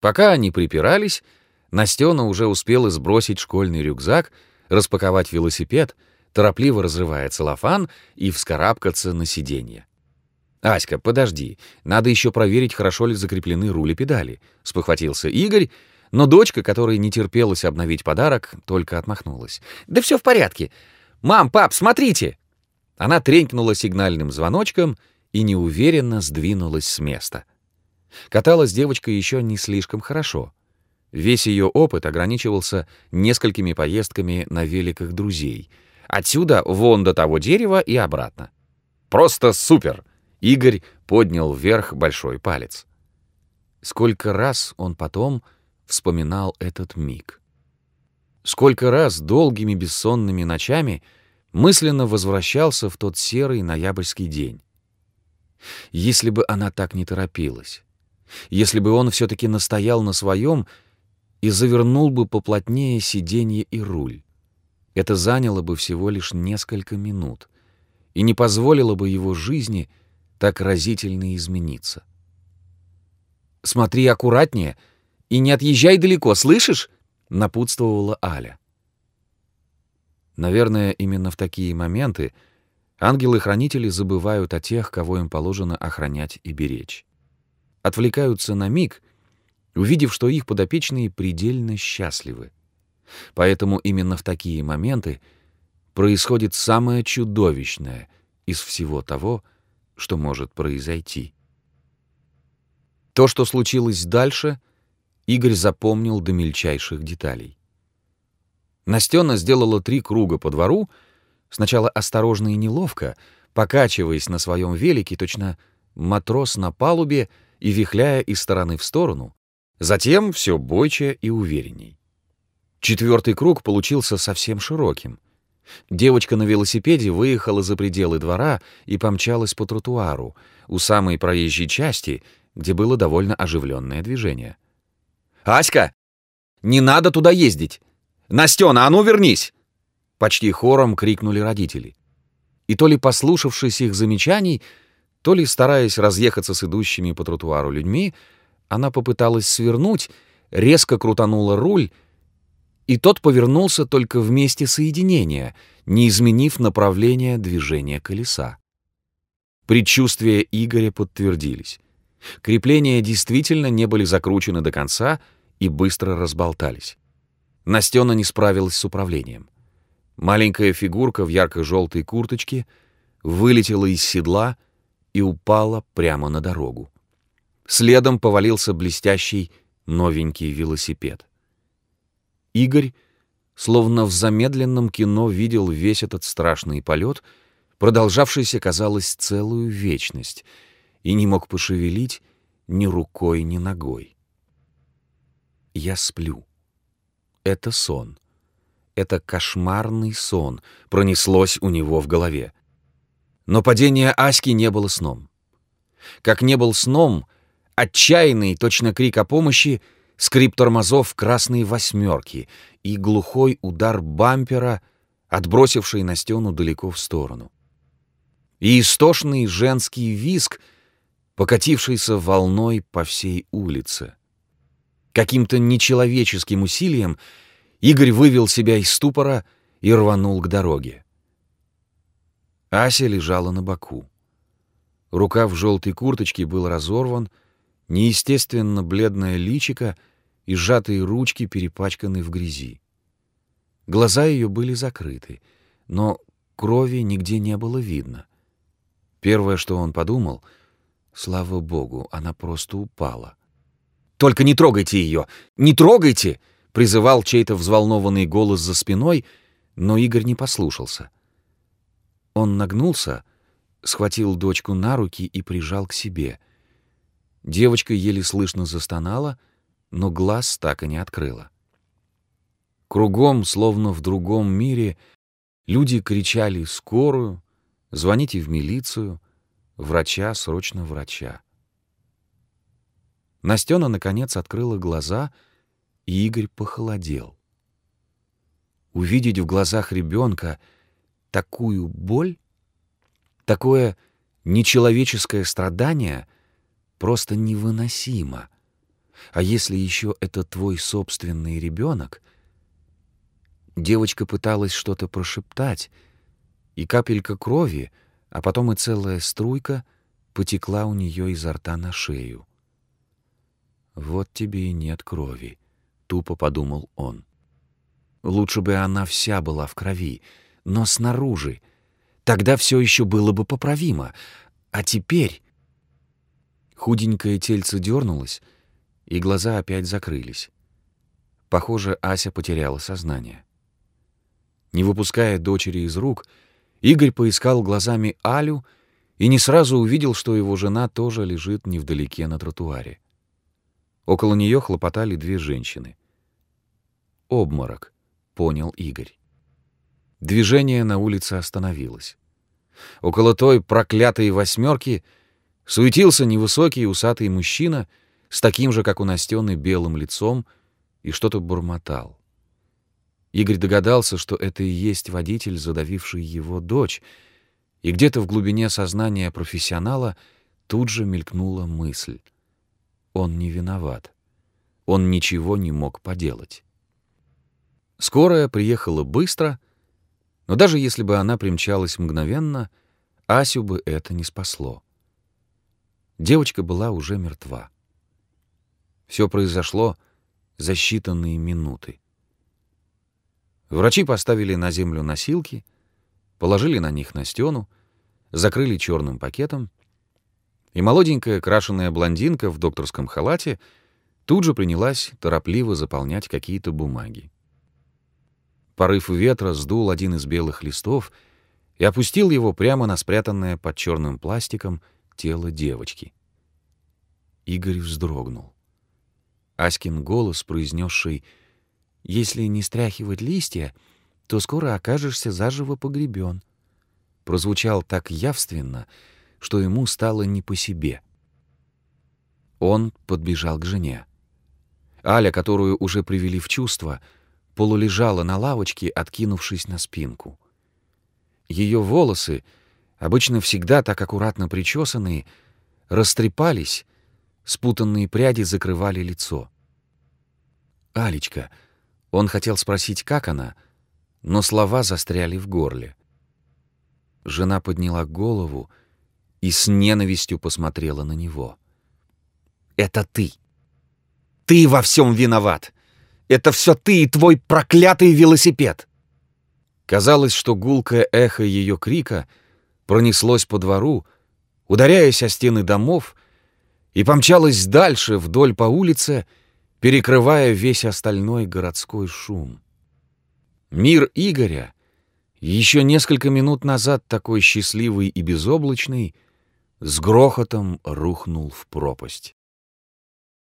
Пока они припирались, Настена уже успела сбросить школьный рюкзак, распаковать велосипед, торопливо разрывая целлофан и вскарабкаться на сиденье. «Аська, подожди, надо еще проверить, хорошо ли закреплены рули педали», — спохватился Игорь, но дочка, которой не терпелось обновить подарок, только отмахнулась. «Да все в порядке. Мам, пап, смотрите!» Она тренькнула сигнальным звоночком и неуверенно сдвинулась с места. Каталась девочка еще не слишком хорошо. Весь ее опыт ограничивался несколькими поездками на великах друзей. Отсюда вон до того дерева и обратно. «Просто супер!» — Игорь поднял вверх большой палец. Сколько раз он потом вспоминал этот миг. Сколько раз долгими бессонными ночами мысленно возвращался в тот серый ноябрьский день. Если бы она так не торопилась, если бы он все-таки настоял на своем и завернул бы поплотнее сиденье и руль, это заняло бы всего лишь несколько минут и не позволило бы его жизни так разительно измениться. «Смотри аккуратнее и не отъезжай далеко, слышишь?» — напутствовала Аля. Наверное, именно в такие моменты ангелы-хранители забывают о тех, кого им положено охранять и беречь отвлекаются на миг, увидев, что их подопечные предельно счастливы. Поэтому именно в такие моменты происходит самое чудовищное из всего того, что может произойти. То, что случилось дальше, Игорь запомнил до мельчайших деталей. Настена сделала три круга по двору, сначала осторожно и неловко, покачиваясь на своем велике, точно матрос на палубе, и вихляя из стороны в сторону, затем все бойче и уверенней. Четвертый круг получился совсем широким. Девочка на велосипеде выехала за пределы двора и помчалась по тротуару, у самой проезжей части, где было довольно оживленное движение. «Аська! Не надо туда ездить! Настена, а ну вернись!» Почти хором крикнули родители. И то ли послушавшись их замечаний, то ли стараясь разъехаться с идущими по тротуару людьми, она попыталась свернуть, резко крутанула руль, и тот повернулся только в месте соединения, не изменив направление движения колеса. Предчувствия Игоря подтвердились. Крепления действительно не были закручены до конца и быстро разболтались. Настена не справилась с управлением. Маленькая фигурка в ярко-желтой курточке вылетела из седла — и упала прямо на дорогу. Следом повалился блестящий новенький велосипед. Игорь, словно в замедленном кино, видел весь этот страшный полет, продолжавшийся, казалось, целую вечность, и не мог пошевелить ни рукой, ни ногой. Я сплю. Это сон. Это кошмарный сон пронеслось у него в голове. Но падение Аськи не было сном. Как не был сном, отчаянный, точно крик о помощи, скрип тормозов красной восьмерки и глухой удар бампера, отбросивший Настену далеко в сторону. И истошный женский виск, покатившийся волной по всей улице. Каким-то нечеловеческим усилием Игорь вывел себя из ступора и рванул к дороге. Ася лежала на боку. Рука в желтой курточке был разорван, неестественно бледное личико и сжатые ручки перепачканы в грязи. Глаза ее были закрыты, но крови нигде не было видно. Первое, что он подумал, слава богу, она просто упала. «Только не трогайте ее! Не трогайте!» — призывал чей-то взволнованный голос за спиной, но Игорь не послушался — он нагнулся, схватил дочку на руки и прижал к себе. Девочка еле слышно застонала, но глаз так и не открыла. Кругом, словно в другом мире, люди кричали «скорую», «звоните в милицию», «врача, срочно врача». Настена, наконец, открыла глаза, и Игорь похолодел. Увидеть в глазах ребенка — такую боль, такое нечеловеческое страдание просто невыносимо. А если еще это твой собственный ребенок? Девочка пыталась что-то прошептать, и капелька крови, а потом и целая струйка потекла у нее изо рта на шею. «Вот тебе и нет крови», — тупо подумал он. Лучше бы она вся была в крови, но снаружи. Тогда все еще было бы поправимо. А теперь... Худенькое тельце дернулось, и глаза опять закрылись. Похоже, Ася потеряла сознание. Не выпуская дочери из рук, Игорь поискал глазами Алю и не сразу увидел, что его жена тоже лежит невдалеке на тротуаре. Около нее хлопотали две женщины. Обморок, понял Игорь. Движение на улице остановилось. Около той проклятой восьмерки суетился невысокий усатый мужчина с таким же, как у Настены, белым лицом и что-то бормотал. Игорь догадался, что это и есть водитель, задавивший его дочь, и где-то в глубине сознания профессионала тут же мелькнула мысль. Он не виноват. Он ничего не мог поделать. Скорая приехала быстро, но даже если бы она примчалась мгновенно, Асю бы это не спасло. Девочка была уже мертва. Все произошло за считанные минуты. Врачи поставили на землю носилки, положили на них Настену, закрыли черным пакетом, и молоденькая крашеная блондинка в докторском халате тут же принялась торопливо заполнять какие-то бумаги. Порыв ветра сдул один из белых листов и опустил его прямо на спрятанное под черным пластиком тело девочки. Игорь вздрогнул. Аськин голос, произнесший если не стряхивать листья, то скоро окажешься заживо погребен. Прозвучал так явственно, что ему стало не по себе. Он подбежал к жене. Аля, которую уже привели в чувство, полулежала на лавочке, откинувшись на спинку. Ее волосы, обычно всегда так аккуратно причесанные, растрепались, спутанные пряди закрывали лицо. «Алечка!» Он хотел спросить, как она, но слова застряли в горле. Жена подняла голову и с ненавистью посмотрела на него. «Это ты! Ты во всем виноват! Это все ты и твой проклятый велосипед!» Казалось, что гулкое эхо ее крика пронеслось по двору, ударяясь о стены домов, и помчалось дальше вдоль по улице, перекрывая весь остальной городской шум. Мир Игоря, еще несколько минут назад такой счастливый и безоблачный, с грохотом рухнул в пропасть.